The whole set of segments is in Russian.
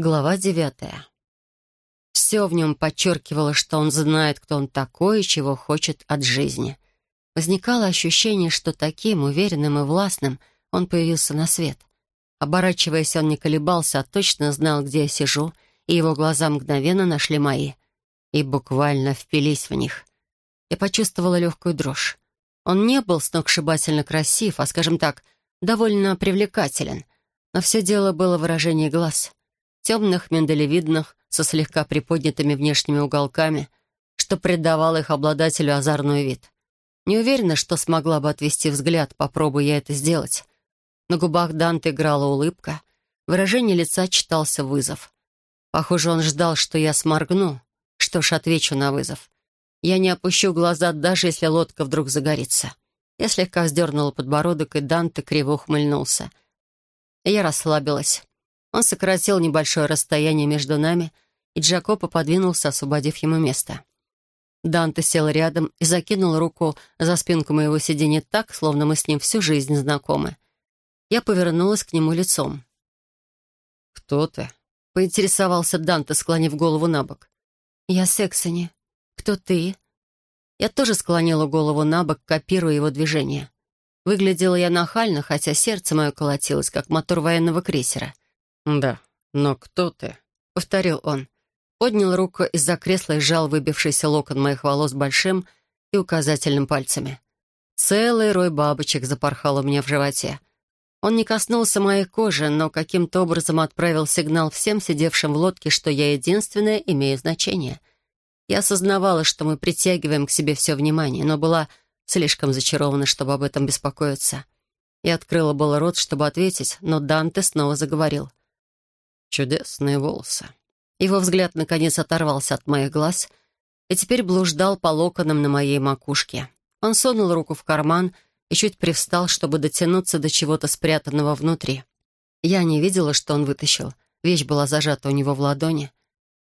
Глава девятая. Все в нем подчеркивало, что он знает, кто он такой и чего хочет от жизни. Возникало ощущение, что таким, уверенным и властным, он появился на свет. Оборачиваясь, он не колебался, а точно знал, где я сижу, и его глаза мгновенно нашли мои. И буквально впились в них. Я почувствовала легкую дрожь. Он не был сногсшибательно красив, а, скажем так, довольно привлекателен. Но все дело было в выражении глаз — темных, миндалевидных, со слегка приподнятыми внешними уголками, что придавало их обладателю озорной вид. Не уверена, что смогла бы отвести взгляд, попробуя я это сделать. На губах Данте играла улыбка, выражение лица читался вызов. Похоже, он ждал, что я сморгну. Что ж, отвечу на вызов. Я не опущу глаза, даже если лодка вдруг загорится. Я слегка вздернула подбородок, и Данте криво ухмыльнулся. Я расслабилась. Он сократил небольшое расстояние между нами, и Джакопо подвинулся, освободив ему место. Данте сел рядом и закинул руку за спинку моего сиденья так, словно мы с ним всю жизнь знакомы. Я повернулась к нему лицом. «Кто ты?» — поинтересовался Данте, склонив голову на бок. «Я Сексони. Кто ты?» Я тоже склонила голову на бок, копируя его движение. Выглядела я нахально, хотя сердце мое колотилось, как мотор военного крейсера — «Да, но кто ты?» — повторил он. Поднял руку из-за кресла и сжал выбившийся локон моих волос большим и указательным пальцами. Целый рой бабочек запорхал у меня в животе. Он не коснулся моей кожи, но каким-то образом отправил сигнал всем сидевшим в лодке, что я единственная имею значение. Я осознавала, что мы притягиваем к себе все внимание, но была слишком зачарована, чтобы об этом беспокоиться. Я открыла было рот, чтобы ответить, но Данте снова заговорил. Чудесные волосы. Его взгляд наконец оторвался от моих глаз и теперь блуждал по локонам на моей макушке. Он сунул руку в карман и чуть привстал, чтобы дотянуться до чего-то спрятанного внутри. Я не видела, что он вытащил. Вещь была зажата у него в ладони.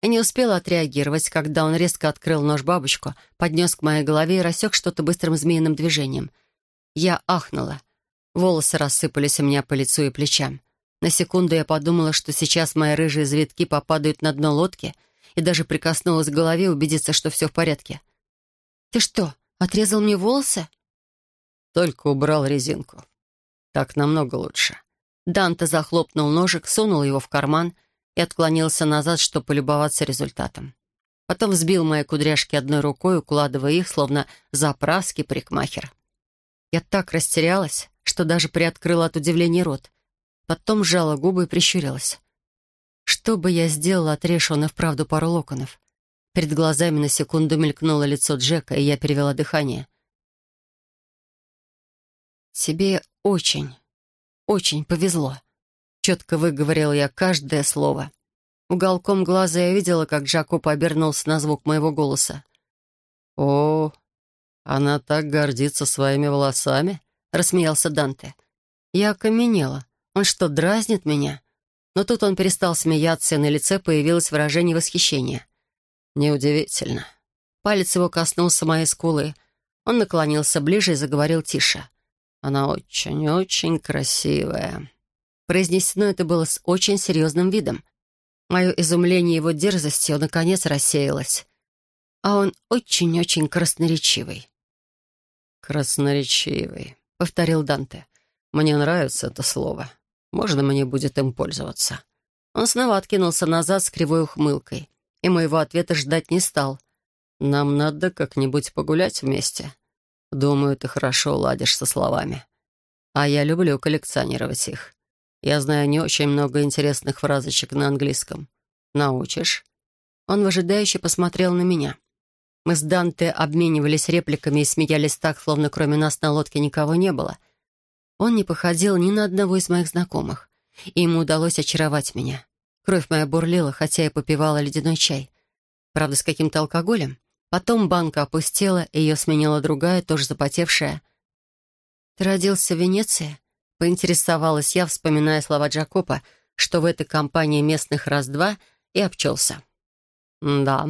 И не успела отреагировать, когда он резко открыл нож-бабочку, поднес к моей голове и рассек что-то быстрым змеиным движением. Я ахнула. Волосы рассыпались у меня по лицу и плечам. На секунду я подумала, что сейчас мои рыжие завитки попадают на дно лодки и даже прикоснулась к голове убедиться, что все в порядке. «Ты что, отрезал мне волосы?» «Только убрал резинку. Так намного лучше». Данте захлопнул ножик, сунул его в карман и отклонился назад, чтобы полюбоваться результатом. Потом взбил мои кудряшки одной рукой, укладывая их, словно заправский парикмахер. Я так растерялась, что даже приоткрыла от удивления рот. Потом сжала губы и прищурилась. Что бы я сделала, отрежь он и вправду пару локонов? Перед глазами на секунду мелькнуло лицо Джека, и я перевела дыхание. «Тебе очень, очень повезло», — четко выговорил я каждое слово. Уголком глаза я видела, как Джакоб обернулся на звук моего голоса. «О, она так гордится своими волосами?» — рассмеялся Данте. Я окаменела. Он что, дразнит меня? Но тут он перестал смеяться, и на лице появилось выражение восхищения. Неудивительно. Палец его коснулся моей скулы. Он наклонился ближе и заговорил тише. «Она очень-очень красивая». Произнесено это было с очень серьезным видом. Мое изумление его дерзостью наконец рассеялось. А он очень-очень красноречивый. «Красноречивый», — повторил Данте. «Мне нравится это слово. Можно мне будет им пользоваться?» Он снова откинулся назад с кривой ухмылкой, и моего ответа ждать не стал. «Нам надо как-нибудь погулять вместе. Думаю, ты хорошо ладишь со словами. А я люблю коллекционировать их. Я знаю не очень много интересных фразочек на английском. Научишь?» Он выжидающе посмотрел на меня. Мы с Данте обменивались репликами и смеялись так, словно кроме нас на лодке никого не было — он не походил ни на одного из моих знакомых, и ему удалось очаровать меня. Кровь моя бурлила, хотя я попивала ледяной чай. Правда, с каким-то алкоголем. Потом банка опустела, и ее сменила другая, тоже запотевшая. «Ты родился в Венеции?» — поинтересовалась я, вспоминая слова Джакопа, что в этой компании местных раз-два, и обчелся. «Да,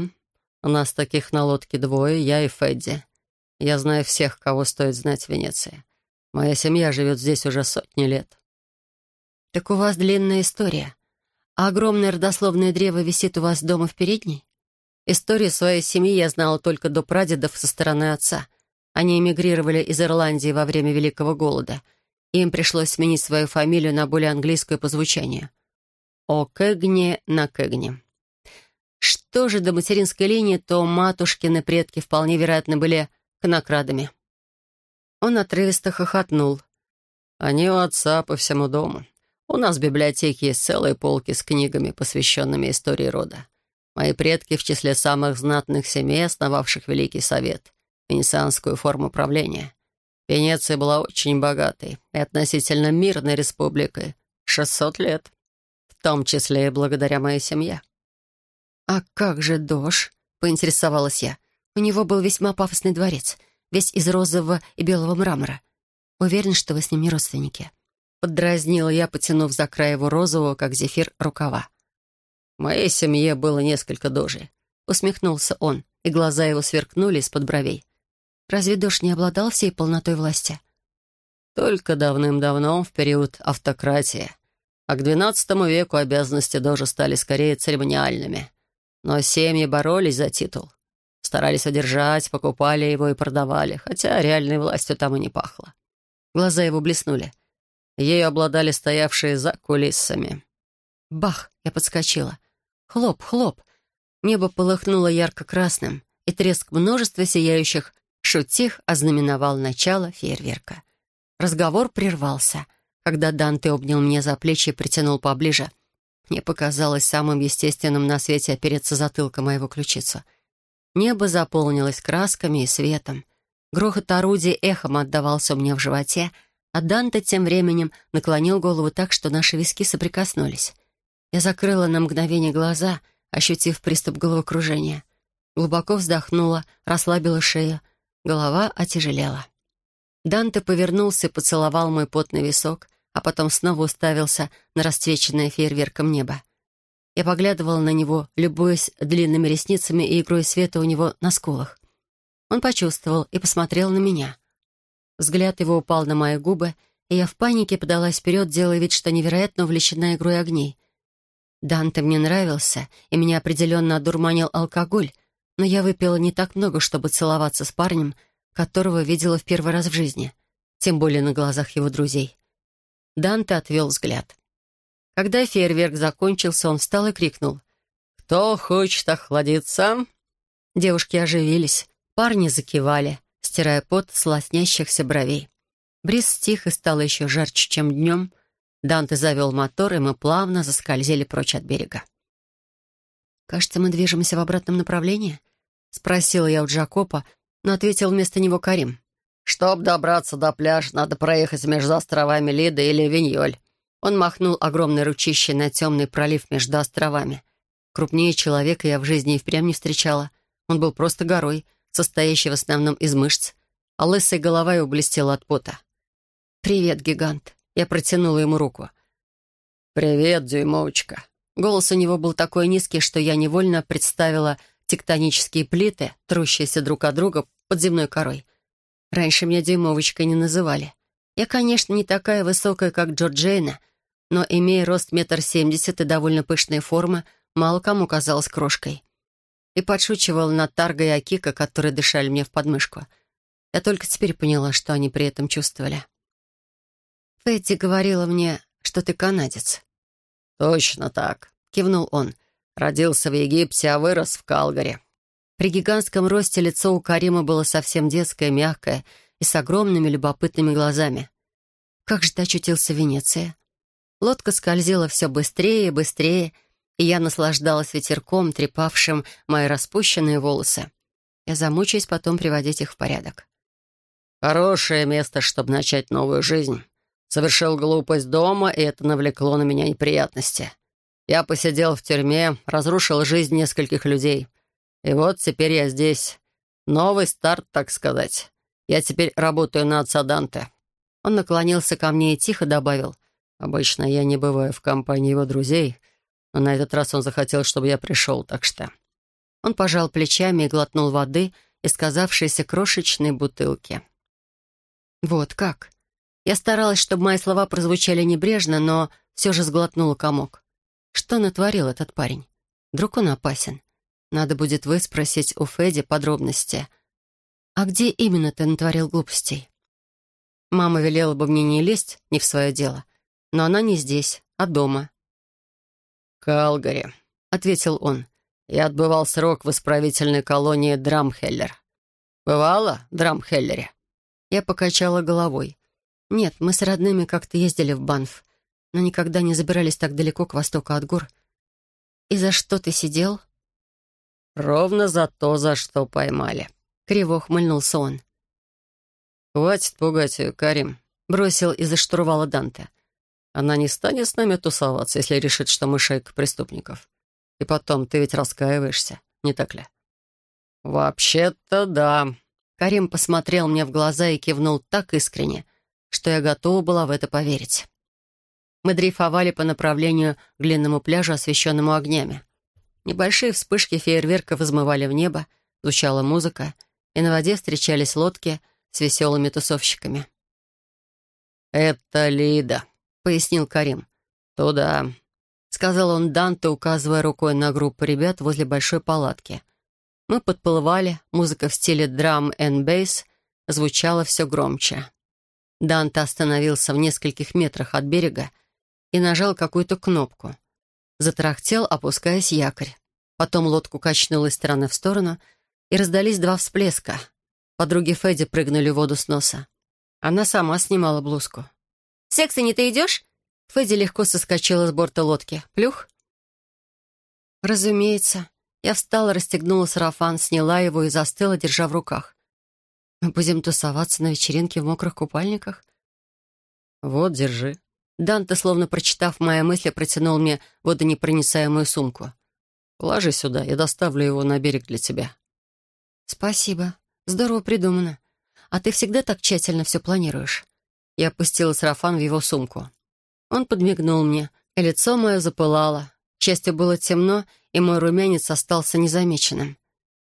у нас таких на лодке двое, я и Федди. Я знаю всех, кого стоит знать в Венеции. Моя семья живет здесь уже сотни лет». «Так у вас длинная история. А огромное родословное древо висит у вас дома в передней? Историю своей семьи я знала только до прадедов со стороны отца. Они эмигрировали из Ирландии во время Великого голода. Им пришлось сменить свою фамилию на более английскую по звучанию. О Кэгне на Кэгне. Что же до материнской линии, то матушкины предки вполне вероятно были конокрадами. Он отрывисто хохотнул. «Они у отца по всему дому. У нас в библиотеке есть целые полки с книгами, посвященными истории рода. Мои предки в числе самых знатных семей, основавших Великий Совет, венецианскую форму правления. Венеция была очень богатой и относительно мирной республикой. 600 лет. В том числе и благодаря моей семье. «А как же Дош?» — поинтересовалась я. «У него был весьма пафосный дворец, весь из розового и белого мрамора. Уверен, что вы с ним родственники». Поддразнила я, потянув за край его розового, как зефир, рукава. В моей семье было несколько дожей. Усмехнулся он, и глаза его сверкнули из-под бровей. Разве Дош не обладал всей полнотой власти? Только давным-давно, в период автократии. А к XII веку обязанности Дожа стали скорее церемониальными. Но семьи боролись за титул. Старались удержать, покупали его и продавали, хотя реальной властью там и не пахло. Глаза его блеснули. Ею обладали стоявшие за кулисами. Бах! Я подскочила. Хлоп, хлоп. Небо полыхнуло ярко-красным, и треск множества сияющих шутих ознаменовал начало фейерверка. Разговор прервался, когда Данте обнял меня за плечи и притянул поближе. Мне показалось самым естественным на свете опереться затылком моего ключицу. Небо заполнилось красками и светом. Грохот орудий эхом отдавался меня в животе, а Данте тем временем наклонил голову так, что наши виски соприкоснулись. Я закрыла на мгновение глаза, ощутив приступ головокружения. Глубоко вздохнула, расслабила шею. Голова отяжелела. Данте повернулся и поцеловал мой потный висок, а потом снова уставился на расцвеченное фейерверком небо. Я поглядывала на него, любуясь длинными ресницами и игрой света у него на скулах. Он почувствовал и посмотрел на меня. Взгляд его упал на мои губы, и я в панике подалась вперед, делая вид, что невероятно увлечена игрой огней. Данте мне нравился, и меня определенно одурманил алкоголь, но я выпила не так много, чтобы целоваться с парнем, которого видела в первый раз в жизни, тем более на глазах его друзей. Данте отвел взгляд. Когда фейерверк закончился, он встал и крикнул. «Кто хочет охладиться?» Девушки оживились, парни закивали, стирая пот с лоснящихся бровей. Бриз стих и стало еще жарче, чем днем, Данте завел мотор, и мы плавно заскользили прочь от берега. «Кажется, мы движемся в обратном направлении?» — спросила я у Джакопа, но ответил вместо него Карим. «Чтоб добраться до пляжа, надо проехать между островами Лида или Виньоль». Он махнул огромной ручищей на темный пролив между островами. Крупнее человека я в жизни и впрямь не встречала. Он был просто горой, состоящей в основном из мышц, а лысая голова его блестела от пота. «Привет, гигант!» Я протянула ему руку. «Привет, дюймовочка». Голос у него был такой низкий, что я невольно представила тектонические плиты, трущиеся друг от друга под земной корой. Раньше меня дюймовочкой не называли. Я, конечно, не такая высокая, как Джорджейна, но, имея рост метр семьдесят и довольно пышные формы, мало кому казалась крошкой. И подшучивала над Тарго и Акика, которые дышали мне в подмышку. Я только теперь поняла, что они при этом чувствовали. Фетти говорила мне, что ты канадец». «Точно так», — кивнул он. «Родился в Египте, а вырос в Калгари». При гигантском росте лицо у Карима было совсем детское, мягкое и с огромными любопытными глазами. Как же ты очутился в Венеции? Лодка скользила все быстрее и быстрее, и я наслаждалась ветерком, трепавшим мои распущенные волосы. Я замучаюсь потом приводить их в порядок. «Хорошее место, чтобы начать новую жизнь», Совершил глупость дома, и это навлекло на меня неприятности. Я посидел в тюрьме, разрушил жизнь нескольких людей. И вот теперь я здесь. Новый старт, так сказать. Я теперь работаю на отца Данте». Он наклонился ко мне и тихо добавил. «Обычно я не бываю в компании его друзей, но на этот раз он захотел, чтобы я пришел, так что...» Он пожал плечами и глотнул воды из казавшейся крошечной бутылки. «Вот как?» Я старалась, чтобы мои слова прозвучали небрежно, но все же сглотнула комок. Что натворил этот парень? Вдруг он опасен? Надо будет выспросить у Феди подробности. А где именно ты натворил глупостей? Мама велела бы мне не лезть не в свое дело. Но она не здесь, а дома. «Калгари», — ответил он. «Я отбывал срок в исправительной колонии Драмхеллер. Бывало в Драмхеллере?» Я покачала головой. «Нет, мы с родными как-то ездили в Банф, но никогда не забирались так далеко к востоку от гор. И за что ты сидел?» «Ровно за то, за что поймали», — криво ухмыльнулся он. «Хватит пугать ее, Карим», — бросил из-за штурвала Данте. Она не станет с нами тусоваться, если решит, что мы шейка преступников. И потом, ты ведь раскаиваешься, не так ли? Вообще-то да. Карим посмотрел мне в глаза и кивнул так искренне, что я готова была в это поверить. Мы дрейфовали по направлению к длинному пляжу, освещенному огнями. Небольшие вспышки фейерверков взмывали в небо, звучала музыка, и на воде встречались лодки с веселыми тусовщиками. «Это Лида», пояснил Карим. «Туда», — сказал он Данте, указывая рукой на группу ребят возле большой палатки. Мы подплывали, музыка в стиле драм and бейс звучала все громче. Данте остановился в нескольких метрах от берега и нажал какую-то кнопку. Затрахтел, опускаясь якорь. Потом лодку качнуло из стороны в сторону, и раздались два всплеска. Подруги Федди прыгнули в воду с носа. Она сама снимала блузку. «Секса не ты идешь?» Фэдди легко соскочила с борта лодки. «Плюх?» «Разумеется». Я встала, расстегнула сарафан, сняла его и застыла, держа в руках. «Мы будем тусоваться на вечеринке в мокрых купальниках?» «Вот, держи». Данте, словно прочитав мои мысли, протянул мне водонепроницаемую сумку. «Положи сюда, я доставлю его на берег для тебя». «Спасибо. Здорово придумано. А ты всегда так тщательно все планируешь?» Я опустила сарафан в его сумку. Он подмигнул мне, и лицо мое запылало. К счастью, было темно, и мой румянец остался незамеченным.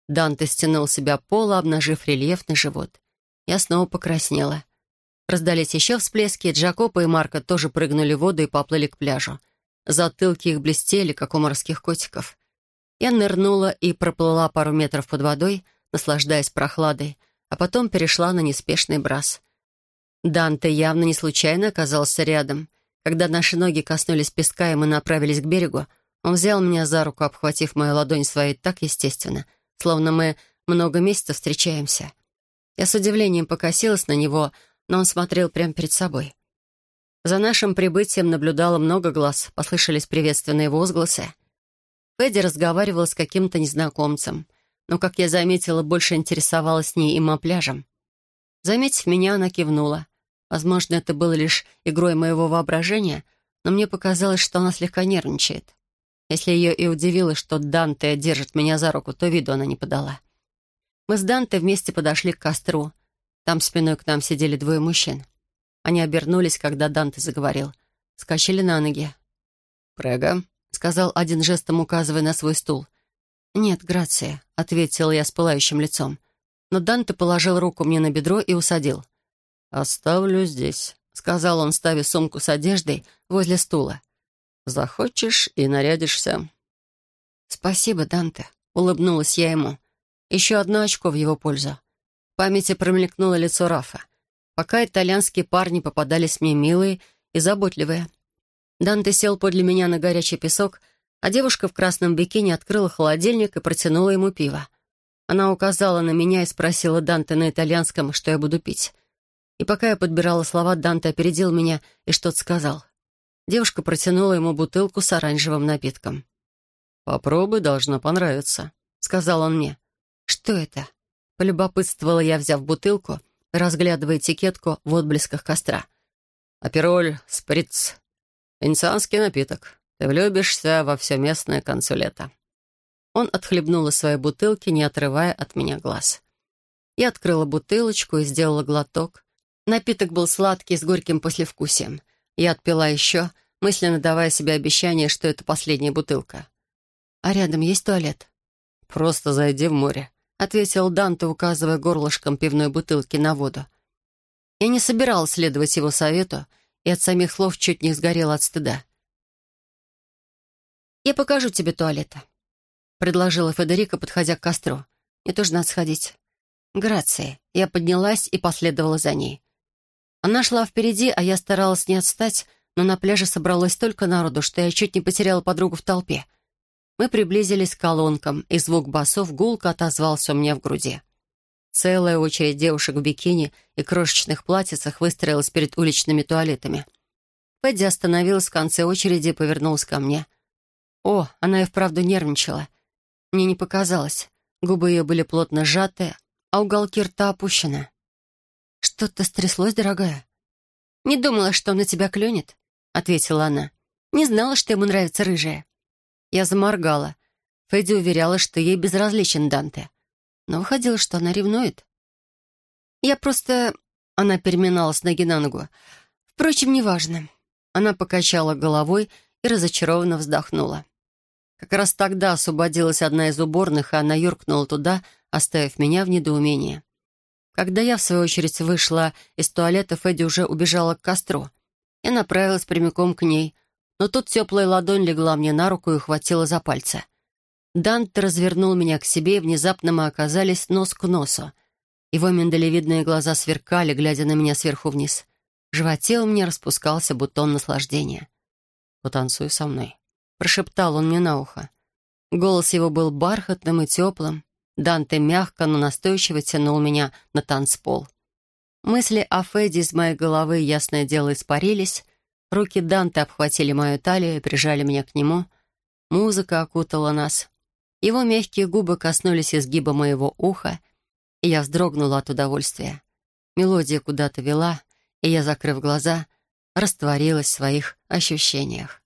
Данте стянул себя пола, обнажив рельефный живот. Я снова покраснела. Раздались еще всплески, и Джакопа и Марка тоже прыгнули в воду и поплыли к пляжу. Затылки их блестели, как у морских котиков. Я нырнула и проплыла пару метров под водой, наслаждаясь прохладой, а потом перешла на неспешный брас — Данте явно не случайно оказался рядом. Когда наши ноги коснулись песка, и мы направились к берегу, он взял меня за руку, обхватив мою ладонь своей так естественно, словно мы много месяцев встречаемся. Я с удивлением покосилась на него, но он смотрел прямо перед собой. За нашим прибытием наблюдало много глаз, послышались приветственные возгласы. Федди разговаривала с каким-то незнакомцем, но, как я заметила, больше интересовалась не им, а пляжем. Заметив меня, она кивнула. Возможно, это было лишь игрой моего воображения, но мне показалось, что она слегка нервничает. Если ее и удивило, что Данте держит меня за руку, то виду она не подала. Мы с Данте вместе подошли к костру. Там спиной к нам сидели двое мужчин. Они обернулись, когда Данте заговорил. Скачали на ноги. «Прега», — сказал один жестом, указывая на свой стул. «Нет, Грация», — ответил я с пылающим лицом. Но Данте положил руку мне на бедро и усадил. «Оставлю здесь», — сказал он, ставя сумку с одеждой возле стула. «Захочешь и нарядишься». «Спасибо, Данте», — улыбнулась я ему. Еще одно очко в его пользу. В памяти промелькнуло лицо Рафа. Пока итальянские парни попадались мне милые и заботливые. Данте сел подле меня на горячий песок, а девушка в красном бикини открыла холодильник и протянула ему пиво. Она указала на меня и спросила Данте на итальянском, что я буду пить. И пока я подбирала слова, Данте опередил меня и что-то сказал. Девушка протянула ему бутылку с оранжевым напитком. «Попробуй, должно понравиться», — сказал он мне. «Что это?» — полюбопытствовала я, взяв бутылку, разглядывая этикетку в отблесках костра. «Апероль, сприц. Венецианский напиток. Ты влюбишься во все местное консулета». Он отхлебнул из своей бутылки, не отрывая от меня глаз. Я открыла бутылочку и сделала глоток. Напиток был сладкий, с горьким послевкусием. Я отпила еще, мысленно давая себе обещание, что это последняя бутылка. «А рядом есть туалет?» «Просто зайди в море», — ответил Данте, указывая горлышком пивной бутылки на воду. Я не собиралась следовать его совету, и от самих слов чуть не сгорела от стыда. «Я покажу тебе туалета», — предложила Федерика, подходя к костру. «Мне тоже надо сходить». «Грация». Я поднялась и последовала за ней. Она шла впереди, а я старалась не отстать, но на пляже собралось столько народу, что я чуть не потеряла подругу в толпе. Мы приблизились к колонкам, и звук басов гулко отозвался у меня в груди. Целая очередь девушек в бикини и крошечных платьицах выстроилась перед уличными туалетами. Пэдди остановилась в конце очереди и повернулась ко мне. О, она и вправду нервничала. Мне не показалось. Губы ее были плотно сжаты, а уголки рта опущены. «Что-то стряслось, дорогая?» «Не думала, что он на тебя клюнет», — ответила она. «Не знала, что ему нравится рыжая». Я заморгала. Фэдди уверяла, что ей безразличен Данте. Но выходило, что она ревнует. «Я просто...» — она переминалась ноги на ногу. «Впрочем, неважно». Она покачала головой и разочарованно вздохнула. Как раз тогда освободилась одна из уборных, и она юркнула туда, оставив меня в недоумении. Когда я, в свою очередь, вышла из туалета, Фэдди уже убежала к костру. Я направилась прямиком к ней, но тут теплая ладонь легла мне на руку и ухватила за пальцы. Данте развернул меня к себе, и внезапно мы оказались нос к носу. Его миндалевидные глаза сверкали, глядя на меня сверху вниз. В животе у меня распускался бутон наслаждения. «Потанцуй со мной», — прошептал он мне на ухо. Голос его был бархатным и теплым. Данте мягко, но настойчиво тянул меня на танцпол. Мысли о Феде из моей головы, ясное дело, испарились. Руки Данте обхватили мою талию и прижали меня к нему. Музыка окутала нас. Его мягкие губы коснулись изгиба моего уха, и я вздрогнула от удовольствия. Мелодия куда-то вела, и я, закрыв глаза, растворилась в своих ощущениях.